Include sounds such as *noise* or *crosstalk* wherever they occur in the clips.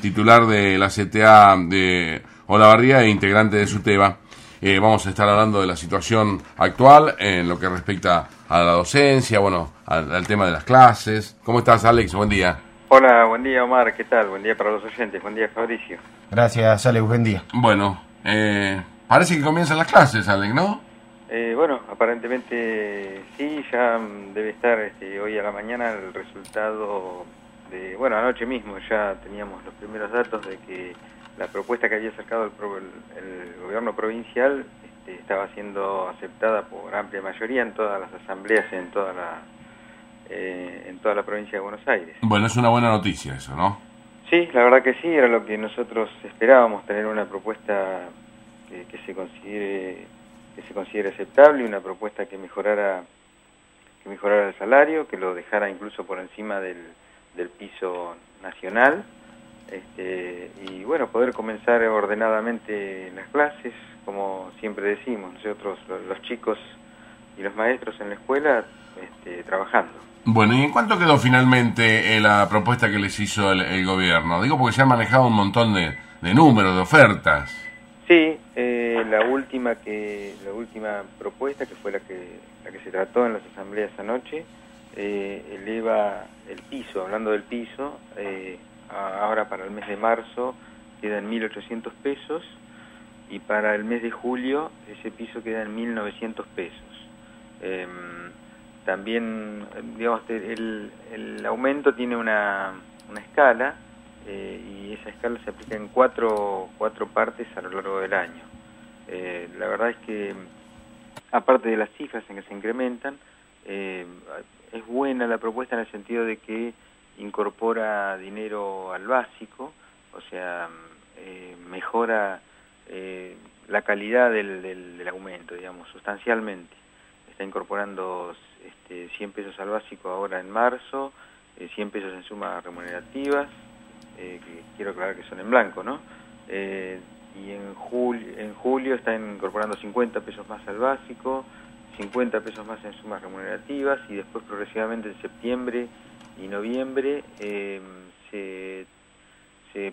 titular de la CTA de Olavarría e integrante de SUTEBA. Eh, vamos a estar hablando de la situación actual en lo que respecta a la docencia, bueno, al, tema de las clases. ¿Cómo estás, Alex? Buen día. Hola, buen día, Omar. ¿Qué tal? Buen día para los oyentes. Buen día, Fabricio. Gracias, Alex. Buen día. Bueno, eh, parece que comienzan las clases, Alex, ¿no? Eh, bueno, aparentemente sí, ya debe estar este, hoy a la mañana el resultado bueno, anoche mismo ya teníamos los primeros datos de que la propuesta que había sacado el, gobierno provincial este, estaba siendo aceptada por amplia mayoría en todas las asambleas en toda la eh, en toda la provincia de Buenos Aires. Bueno, es una buena noticia eso, ¿no? Sí, la verdad que sí, era lo que nosotros esperábamos, tener una propuesta que, que se considere que se considere aceptable, una propuesta que mejorara que mejorara el salario, que lo dejara incluso por encima del del piso nacional este, y bueno, poder comenzar ordenadamente las clases, como siempre decimos, nosotros los chicos y los maestros en la escuela este, trabajando. Bueno, ¿y en cuánto quedó finalmente eh, la propuesta que les hizo el, gobierno? Digo porque se han manejado un montón de, números, de ofertas. Sí, eh, la última que la última propuesta que fue la que la que se trató en las asambleas anoche eh, eleva el piso, hablando del piso, eh, ahora para el mes de marzo queda en 1.800 pesos y para el mes de julio ese piso queda en 1.900 pesos. Em, también, digamos, el, el, aumento tiene una, una escala eh, y esa escala se aplica en cuatro, cuatro partes a lo largo del año. La verdad es que, aparte de las cifras en que se incrementan, es buena la propuesta en el sentido de que incorpora dinero al básico, o sea, eh, mejora eh, la calidad del, del, aumento, digamos, sustancialmente. Está incorporando este, 100 pesos al básico ahora en marzo, 100 pesos en sumas remunerativas, que quiero aclarar que son en blanco, ¿no? y en julio está incorporando 50 pesos más al básico, 50 pesos más en sumas remunerativas y después progresivamente en septiembre y noviembre em, se,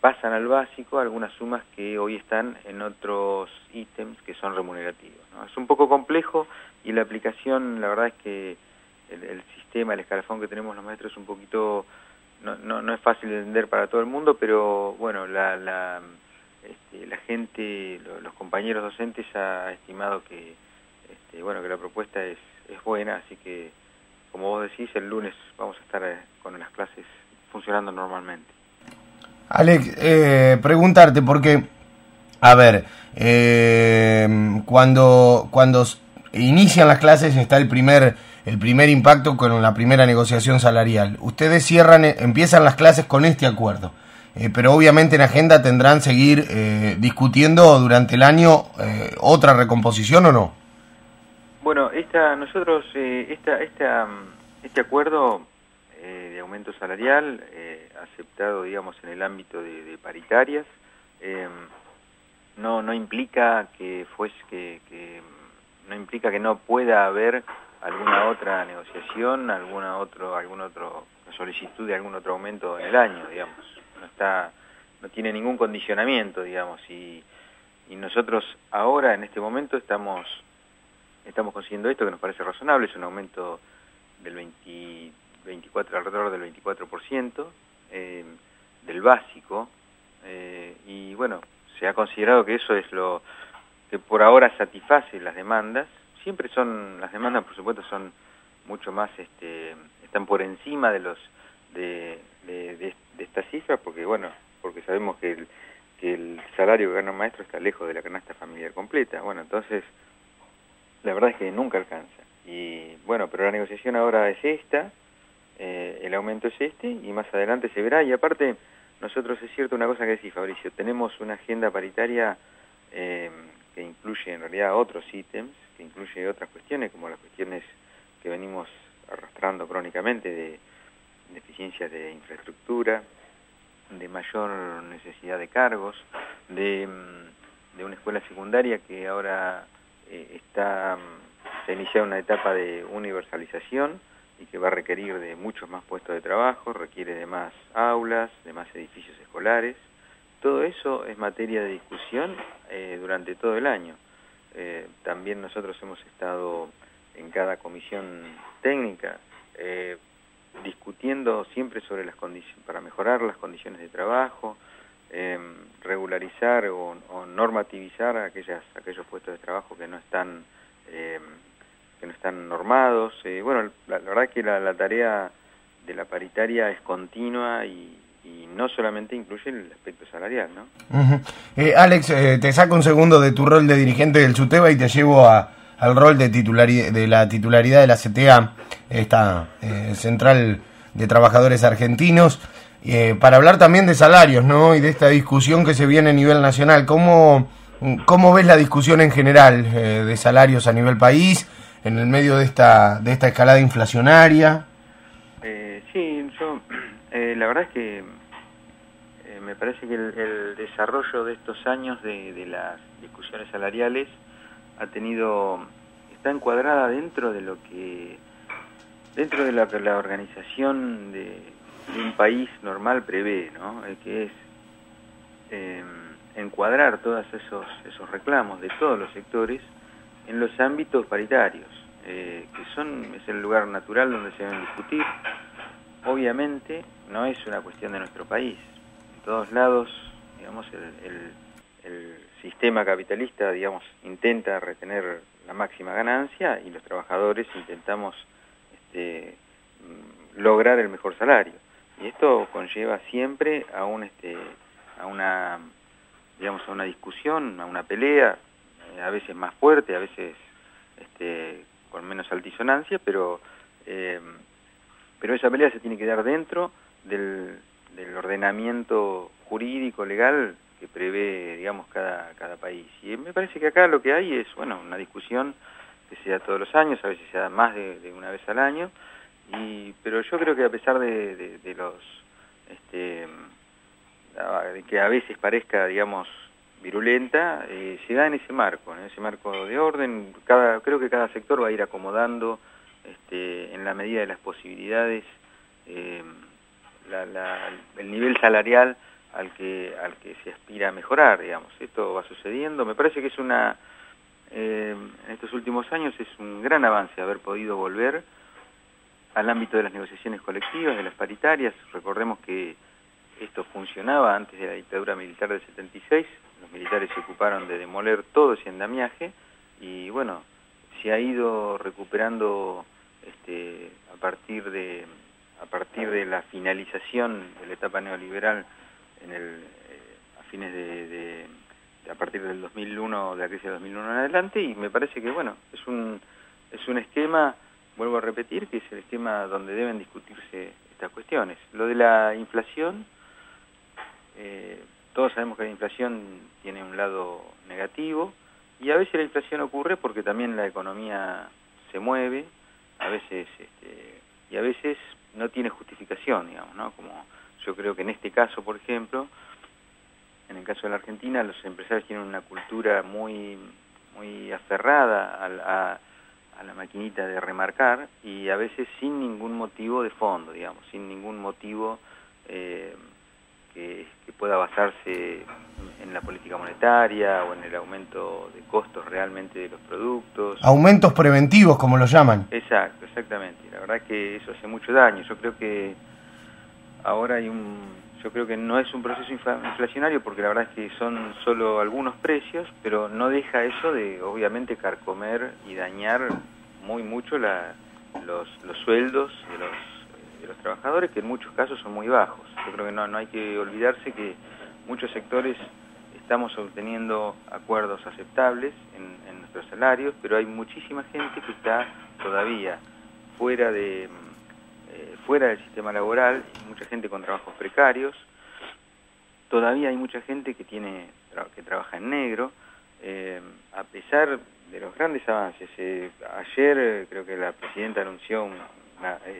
pasan al básico algunas sumas que hoy están en otros ítems que son remunerativos. Es un poco complejo y la aplicación, la verdad es que el, sistema, el escalafón que tenemos los maestros es un poquito, no, no, no es fácil de entender para todo el mundo, pero bueno, la, la, este, gente, los compañeros docentes ha estimado que este, bueno, que la propuesta es, es buena, así que, como vos decís, el lunes vamos a estar eh, con las clases funcionando normalmente. Alex, eh, preguntarte, porque, a ver, eh, cuando, cuando inician las clases está el primer, el primer impacto con la primera negociación salarial. Ustedes cierran, empiezan las clases con este acuerdo. pero obviamente en agenda tendrán seguir discutiendo durante el año otra recomposición o no? Bueno, esta, nosotros, eh, esta, esta, mm, este acuerdo eh, de aumento salarial, eh, aceptado, digamos, en el ámbito de, paritarias, em, no, no implica que que, mm, no implica que no pueda haber alguna otra negociación, alguna otro, algún otro solicitud de algún otro aumento en el año, digamos. No está, no tiene ningún condicionamiento, digamos, y nosotros ahora, en este momento, estamos estamos consiguiendo esto que nos parece razonable, es un aumento del 20, 24, alrededor del 24% eh, del básico, eh, y bueno, se ha considerado que eso es lo que por ahora satisface las demandas, siempre son, las demandas por supuesto son mucho más, este, están por encima de los de, de, de, estas cifras, porque bueno, porque sabemos que el, que el salario que gana un maestro está lejos de la canasta familiar completa, bueno, entonces la verdad es que nunca alcanza. Y bueno, pero la negociación ahora es esta, eh, el aumento es este y más adelante se verá. Y aparte, nosotros es cierto una cosa que decís, Fabricio, tenemos una agenda paritaria eh, que incluye en realidad otros ítems, que incluye otras cuestiones, como las cuestiones que venimos arrastrando crónicamente de deficiencias de infraestructura, de mayor necesidad de cargos, de, mm, de una escuela secundaria que ahora está, mm, se inicia una etapa de universalización y que va a requerir de muchos más puestos de trabajo, requiere de más aulas, de más edificios escolares. Todo eso es materia de discusión eh, durante todo el año. Eh, también nosotros hemos estado en cada comisión técnica eh, discutiendo siempre sobre las condiciones, para mejorar las condiciones de trabajo, regularizar o, normativizar aquellas, aquellos puestos de trabajo que no están que no están normados. Eh, bueno, la, verdad es que la, tarea de la paritaria es continua y, no solamente incluye el aspecto salarial, ¿no? Eh, Alex, eh, te saco un segundo de tu rol de dirigente del SUTEBA y te llevo a, al rol de, de la titularidad de la CTA, esta central de trabajadores argentinos, para hablar también de salarios, ¿no? Y de esta discusión que se viene a nivel nacional. ¿Cómo, cómo ves la discusión en general de salarios a nivel país? en el medio de esta, de esta escalada inflacionaria? Eh, sí, yo, *clears throat* eh, la verdad es que eh, me parece que el, desarrollo de estos años de, de, las discusiones salariales ha tenido, está encuadrada dentro de lo que, dentro de que la organización de, un país normal prevé, ¿no? que es encuadrar todos esos, esos reclamos de todos los sectores en los ámbitos paritarios, eh, que son es el lugar natural donde se deben discutir. Obviamente no es una cuestión de nuestro país. En todos lados, digamos, el, sistema capitalista, digamos, intenta retener la máxima ganancia y los trabajadores intentamos este, mm, lograr el mejor salario. Y esto conlleva siempre a un este a una digamos a una discusión, a una pelea, eh, a veces más fuerte, a veces este, con menos altisonancia, pero, eh, pero esa pelea se tiene que dar dentro del, ordenamiento jurídico, legal que prevé, digamos, cada, cada país. Y me parece que acá lo que hay es, bueno, una discusión que se da todos los años, a veces se da más de, una vez al año, y, pero yo creo que a pesar de, los, este, que a veces parezca, digamos, virulenta, eh, se da en ese marco, en ese marco de orden. Cada, creo que cada sector va a ir acomodando este, en la medida de las posibilidades eh, el nivel salarial al que, al que se aspira a mejorar, digamos. Esto va sucediendo. Me parece que es una, eh, en estos últimos años es un gran avance haber podido volver al ámbito de las negociaciones colectivas, de las paritarias. Recordemos que esto funcionaba antes de la dictadura militar del 76, los militares se ocuparon de demoler todo ese andamiaje y bueno, se ha ido recuperando este, a partir de a partir de la finalización de la etapa neoliberal en el, eh, a fines de, a partir del 2001 de la crisis de 2001 en adelante y me parece que bueno es un es un esquema vuelvo a repetir que es el esquema donde deben discutirse estas cuestiones lo de la inflación eh, todos sabemos que la inflación tiene un lado negativo y a veces la inflación ocurre porque también la economía se mueve, a veces este, y a veces no tiene justificación, digamos, ¿no? Como yo creo que en este caso, por ejemplo, en el caso de la Argentina, los empresarios tienen una cultura muy muy aferrada a la maquinita de remarcar y a veces sin ningún motivo de fondo, digamos, sin ningún motivo eh, que, pueda basarse en la política monetaria o en el aumento de costos realmente de los productos. Aumentos preventivos, como lo llaman. Exacto, exactamente. La verdad es que eso hace mucho daño. Yo creo que ahora hay un... Yo creo que no es un proceso inflacionario porque la verdad es que son solo algunos precios, pero no deja eso de obviamente carcomer y dañar muy mucho la, los, los sueldos de los de los trabajadores, que en muchos casos son muy bajos. Yo creo que no, no hay que olvidarse que muchos sectores estamos obteniendo acuerdos aceptables en, nuestros salarios, pero hay muchísima gente que está todavía fuera de eh, fuera del sistema laboral, mucha gente con trabajos precarios, todavía hay mucha gente que tiene que trabaja en negro, eh, a pesar de los grandes avances. Eh, ayer creo que la presidenta anunció un,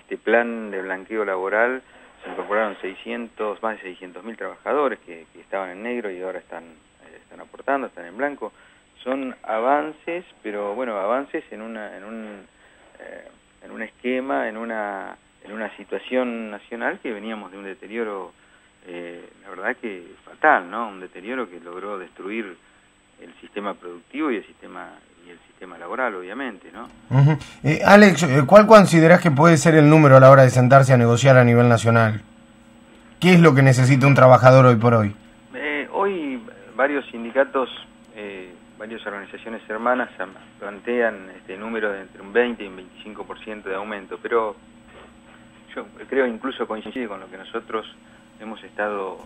este plan de blanqueo laboral se incorporaron 600, más de 600 mil trabajadores que, estaban en negro y ahora están, eh, están aportando, están en blanco. Son avances, pero bueno, avances en, una, en, un, eh, en un esquema, en una, en una situación nacional que veníamos de un deterioro, eh, la verdad que fatal, ¿no? Un deterioro que logró destruir el sistema productivo y el sistema y el sistema laboral, obviamente, ¿no? Eh, Alex, eh, ¿cuál consideras que puede ser el número a la hora de sentarse a negociar a nivel nacional? ¿Qué es lo que necesita un trabajador hoy por hoy? Eh, hoy varios sindicatos, varias organizaciones hermanas plantean este número de entre un 20 y un 25% de aumento, pero yo creo incluso coincide con lo que nosotros hemos estado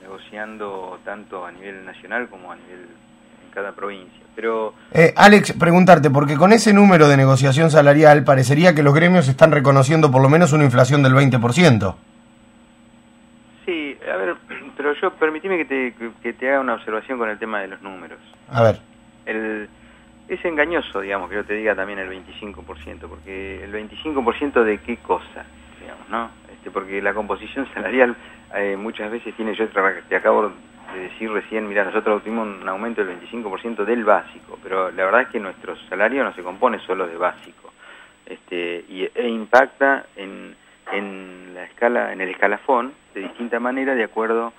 negociando tanto a nivel nacional como a nivel en cada provincia. Pero eh, Alex, preguntarte, porque con ese número de negociación salarial parecería que los gremios están reconociendo por lo menos una inflación del 20%. Sí, a ver, *clears throat* pero yo permitime que te, que te haga una observación con el tema de los números. A ver. El, es engañoso, digamos, que yo te diga también el 25%, porque el 25% de qué cosa, digamos, ¿no? Este, porque la composición salarial eh, muchas veces tiene, yo te acabo de decir recién, mira, nosotros tuvimos un aumento del 25% del básico, pero la verdad es que nuestro salario no se compone solo de básico, este, y, e impacta en, en la escala, en el escalafón de distinta manera de acuerdo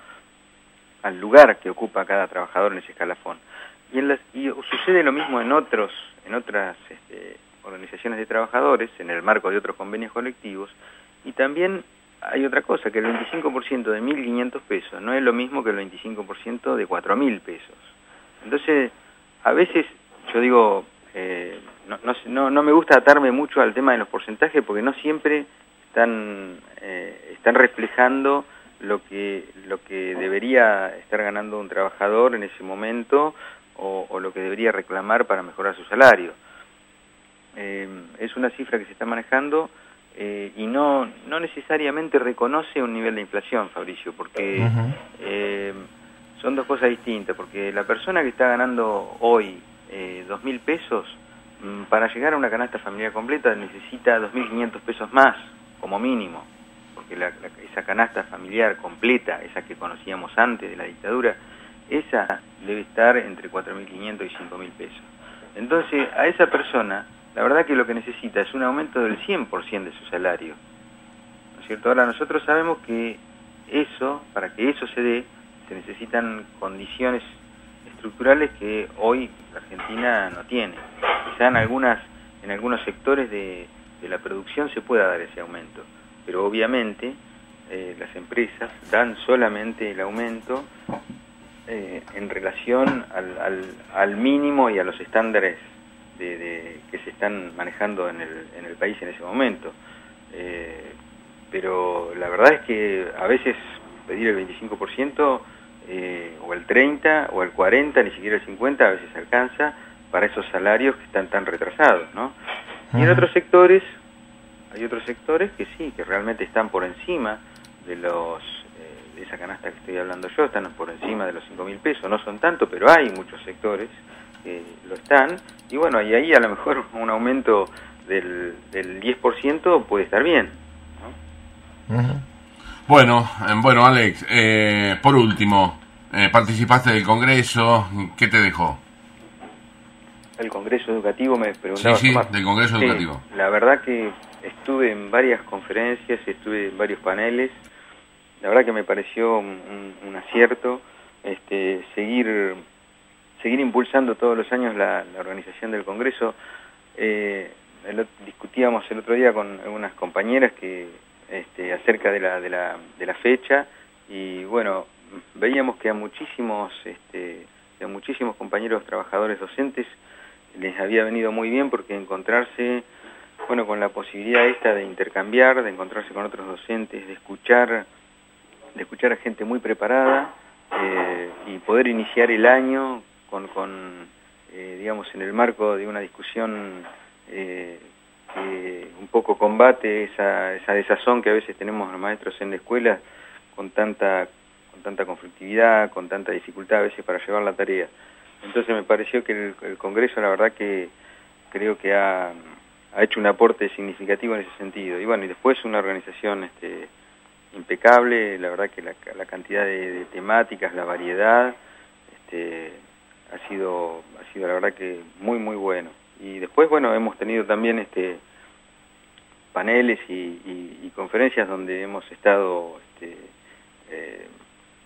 al lugar que ocupa cada trabajador en ese escalafón. Y, en las, y sucede lo mismo en otros, en otras este, organizaciones de trabajadores, en el marco de otros convenios colectivos, y también hay otra cosa, que el 25% de 1.500 pesos no es lo mismo que el 25% de 4.000 pesos. Entonces, a veces yo digo, eh, no, no, me gusta atarme mucho al tema de los porcentajes porque no siempre están, eh, están reflejando lo que, lo que debería estar ganando un trabajador en ese momento o, o lo que debería reclamar para mejorar su salario. Eh, es una cifra que se está manejando eh, y no, no necesariamente reconoce un nivel de inflación, Fabricio, porque eh, son dos cosas distintas, porque la persona que está ganando hoy eh, dos mil pesos, mm, para llegar a una canasta familiar completa necesita dos mil quinientos pesos más, como mínimo, porque la, esa canasta familiar completa, esa que conocíamos antes de la dictadura, esa debe estar entre cuatro mil quinientos y cinco mil pesos. Entonces, a esa persona la verdad que lo que necesita es un aumento del 100% de su salario. ¿No es cierto? Ahora nosotros sabemos que eso, para que eso se dé, se necesitan condiciones estructurales que hoy la Argentina no tiene. Quizá en, algunas, en algunos sectores de, la producción se pueda dar ese aumento, pero obviamente eh, las empresas dan solamente el aumento eh, en relación al, al mínimo y a los estándares de, que se están manejando en el, en el país en ese momento. Eh, pero la verdad es que a veces pedir el 25% eh, o el 30% o el 40%, ni siquiera el 50% a veces alcanza para esos salarios que están tan retrasados, ¿no? Y en otros sectores, hay otros sectores que sí, que realmente están por encima de los eh, de esa canasta que estoy hablando yo, están por encima de los 5 mil pesos, no son tanto, pero hay muchos sectores que lo están, y bueno, y ahí a lo mejor un aumento del, del 10% puede estar bien. Bueno, eh, bueno Alex, eh, por último, eh, participaste del Congreso, ¿qué te dejó? El Congreso Educativo me preguntaba. Sí, sí, del Congreso Educativo. La verdad que estuve en varias conferencias, estuve en varios paneles, la verdad que me pareció un, un acierto este, seguir seguir impulsando todos los años la, organización del Congreso. Eh, discutíamos el otro día con algunas compañeras que este, acerca de la, fecha y bueno, veíamos que a muchísimos, este, a muchísimos compañeros trabajadores docentes les había venido muy bien porque encontrarse bueno, con la posibilidad esta de intercambiar, de encontrarse con otros docentes, de escuchar, de escuchar a gente muy preparada eh, y poder iniciar el año con, con eh, digamos, en el marco de una discusión eh, que un poco combate esa, esa desazón que a veces tenemos los maestros en la escuela con tanta, con tanta conflictividad, con tanta dificultad a veces para llevar la tarea. Entonces me pareció que el, Congreso, la verdad que creo que ha, ha, hecho un aporte significativo en ese sentido. Y bueno, y después una organización este, impecable, la verdad que la, cantidad de, de, temáticas, la variedad, este, ha sido, ha sido la verdad que muy, muy bueno. Y después, bueno, hemos tenido también este paneles y, conferencias donde hemos estado, este, eh,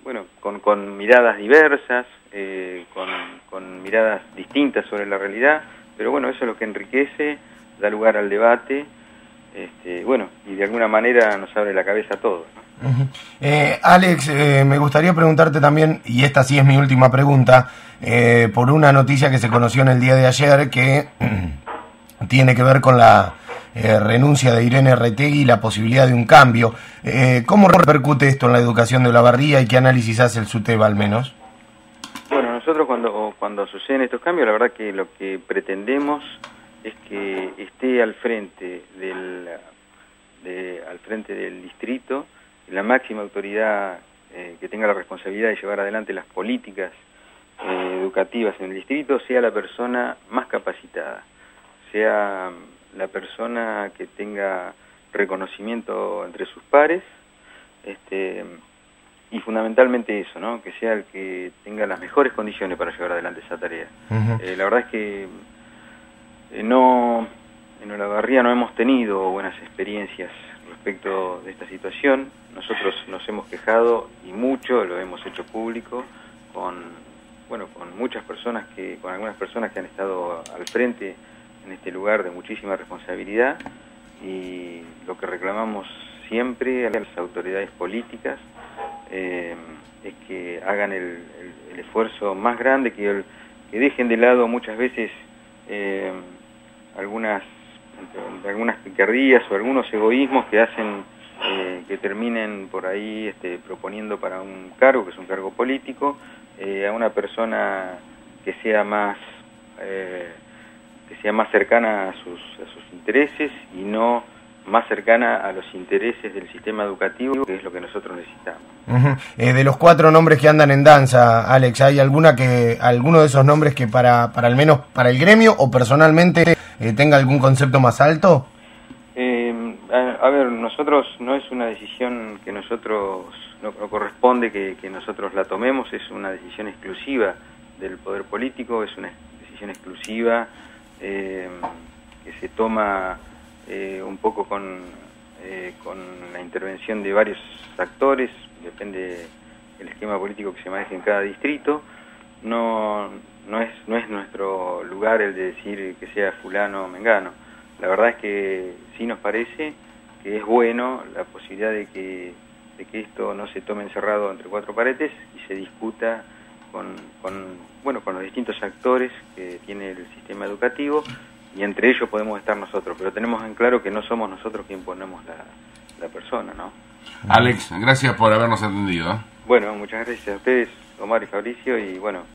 bueno, con, miradas diversas, eh, con, con, miradas distintas sobre la realidad, pero bueno, eso es lo que enriquece, da lugar al debate, este, bueno, y de alguna manera nos abre la cabeza a todos. Eh, Alex, eh, me gustaría preguntarte también, y esta sí es mi última pregunta, eh, por una noticia que se conoció en el día de ayer que *clears throat* tiene que ver con la renuncia de Irene Retegui y la posibilidad de un cambio. ¿Cómo repercute esto en la educación de la barría y qué análisis hace el SUTEBA al menos? Bueno, nosotros cuando, cuando suceden estos cambios, la verdad que lo que pretendemos es que esté al frente del, al frente del distrito la máxima autoridad eh, que tenga la responsabilidad de llevar adelante las políticas eh, educativas en el distrito sea la persona más capacitada, sea mm, la persona que tenga reconocimiento entre sus pares, este, y fundamentalmente eso, ¿no? que sea el que tenga las mejores condiciones para llevar adelante esa tarea. Eh, la verdad es que no, en Olavarría no hemos tenido buenas experiencias respecto de esta situación. Nosotros nos hemos quejado y mucho, lo hemos hecho público, con, bueno, con muchas personas, que, con algunas personas que han estado al frente en este lugar de muchísima responsabilidad y lo que reclamamos siempre a las autoridades políticas eh, es que hagan el, esfuerzo más grande, que, dejen de lado muchas veces eh, algunas algunas picardías o algunos egoísmos que hacen eh, que terminen por ahí este, proponiendo para un cargo, que es un cargo político, eh, a una persona que sea más eh, que sea más cercana a sus, a sus intereses y no más cercana a los intereses del sistema educativo, que es lo que nosotros necesitamos. de los cuatro nombres que andan en danza, Alex, ¿hay alguna que, alguno de esos nombres que para, para al menos para el gremio o personalmente eh, tenga algún concepto más alto? Eh, a, ver, nosotros no es una decisión que nosotros, no, corresponde que, nosotros la tomemos, es una decisión exclusiva del poder político, es una decisión exclusiva eh, que se toma un poco con, con la intervención de varios actores, depende del esquema político que se maneje en cada distrito. No, no es, no es nuestro lugar el de decir que sea fulano o mengano. La verdad es que sí nos parece que es bueno la posibilidad de que, de que esto no se tome encerrado entre cuatro paredes y se discuta con, con, bueno, con los distintos actores que tiene el sistema educativo y entre ellos podemos estar nosotros, pero tenemos en claro que no somos nosotros quien ponemos la, la persona, ¿no? Alex, gracias por habernos atendido. ¿eh? Bueno, muchas gracias a ustedes, Omar y Fabricio, y bueno,